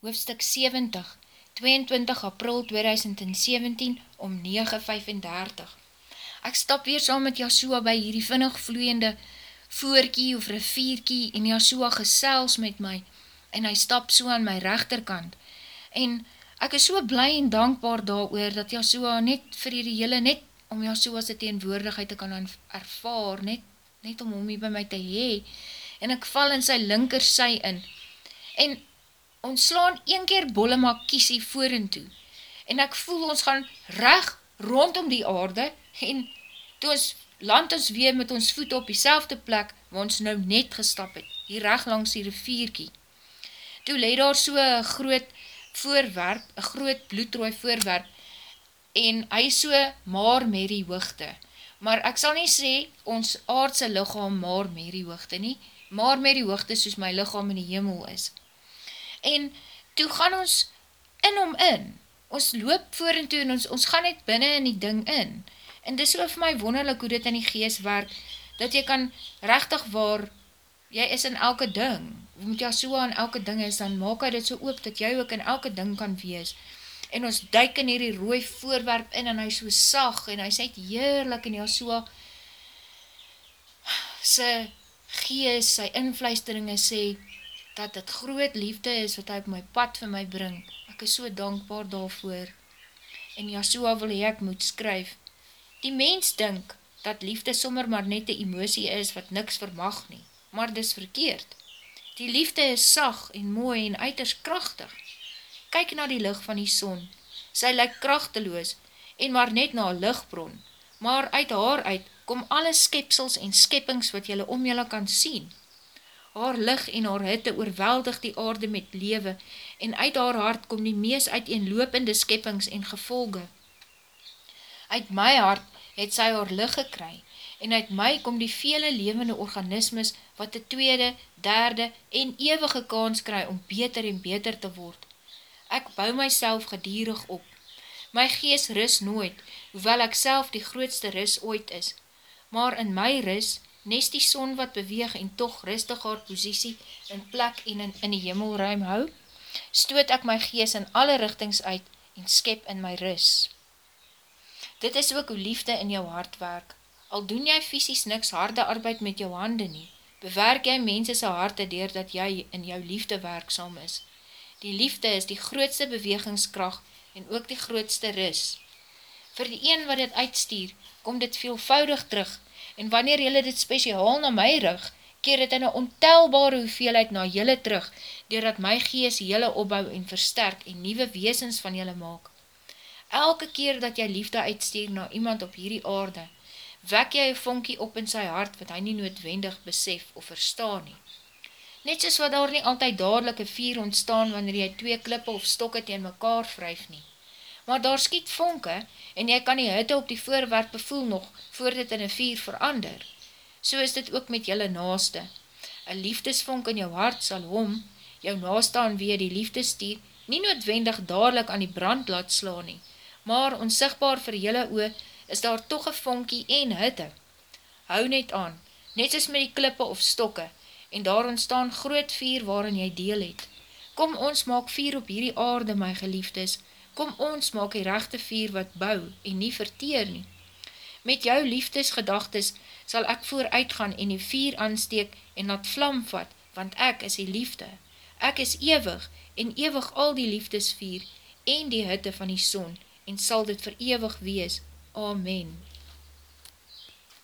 hoofstuk 70, 22 april 2017 om 9.35. Ek stap weer saam met Jasua by hierdie vinnig vloeiende voorkie of rivierkie en Jasua gesels met my en hy stap so aan my rechterkant. En ek is so bly en dankbaar daar oor dat Jasua net vir die hele, net om Jasua's teenwoordigheid te kan ervaar, net, net om hom hier by my te hee. En ek val in sy linker sy in. En ons slaan een keer bolle maar kiesie voor en toe, en ek voel ons gaan reg rondom die aarde, en toe ons land ons weer met ons voet op die selfde plek, waar ons nou net gestap het, hier reg langs die rivierkie. Toe leid daar so een groot voorwerp, een groot bloedrooi voorwerp, en hy so maar met die hoogte. Maar ek sal nie sê, ons aardse lichaam maar met die hoogte nie, maar met die hoogte soos my lichaam in die hemel is en toe gaan ons in om in, ons loop voor en toe en ons, ons gaan net binnen in die ding in, en dis so vir my wonderlik hoe dit in die geest werk, dat jy kan rechtig waar, jy is in elke ding, moet jy so aan elke ding is, dan maak hy dit so oop, dat jy ook in elke ding kan wees, en ons duik in hierdie rooi voorwerp in, en hy so sag, en hy sê heerlik, en jy so sy geest, sy invluisteringe sê, dat het groot liefde is wat hy op my pad vir my bring. Ek is so dankbaar daarvoor. En Yahshua wil ek moet skryf. Die mens dink dat liefde sommer maar net die emosie is wat niks vermag nie, maar dis verkeerd. Die liefde is sag en mooi en uiters krachtig. Kyk na die licht van die son. Sy lyk krachteloos en maar net na een lichtbron, maar uit haar uit kom alle skepsels en skeppings wat jylle om jylle kan sien haar lig en haar hitte oorweldig die aarde met lewe, en uit haar hart kom die mees uiteenlopende skeppings en gevolge. Uit my hart het sy haar lig gekry, en uit my kom die vele levende organismes wat die tweede, derde en eeuwige kans kry om beter en beter te word. Ek bou myself gedierig op. My gees ris nooit, hoewel ek self die grootste ris ooit is. Maar in my ris nes die son wat beweeg en toch rustig haar posiesie in plek en in, in die hemelruim hou, stoot ek my gees in alle richtings uit en skep in my ris. Dit is ook hoe liefde in jou hart werk. Al doen jy fysisk niks harde arbeid met jou hande nie, bewerk jy mensese harte dier dat jy in jou liefde werksam is. Die liefde is die grootste bewegingskracht en ook die grootste ris. Voor die een wat dit uitstuur, kom dit veelvoudig terug en wanneer jylle dit speciaal na my rug, keer het in een ontelbare hoeveelheid na jylle terug, doordat my gees jylle opbouw en versterk en nieuwe weesens van jylle maak. Elke keer dat jy liefde uitsteer na iemand op hierdie aarde, wek jy een vonkie op in sy hart wat hy nie noodwendig besef of verstaan nie. Net soos wat daar nie altyd dadelike vier ontstaan wanneer jy twee klippe of stokke teen mekaar wryf nie maar daar skiet vonke en jy kan die hitte op die voorwerp bevoel nog voor dit in een vier verander. So is dit ook met jylle naaste. Een liefdesvonk in jou hart sal hom, jou naaste aan wie die liefde stier, nie noodwendig dadelijk aan die brand laat slaan nie, maar onsigbaar vir jylle oe is daar toch een vonkie en hitte. Hou net aan, net soos met die klippe of stokke, en daar ontstaan groot vier waarin jy deel het. Kom ons maak vier op hierdie aarde, my geliefdes, kom ons maak die rechte vier wat bou en nie verteer nie. Met jou liefdesgedagtes sal ek vooruitgaan en die vier aansteek en laat vlam vat, want ek is die liefde. Ek is ewig en ewig al die liefdesvier en die hitte van die son en sal dit vir ewig wees. Amen.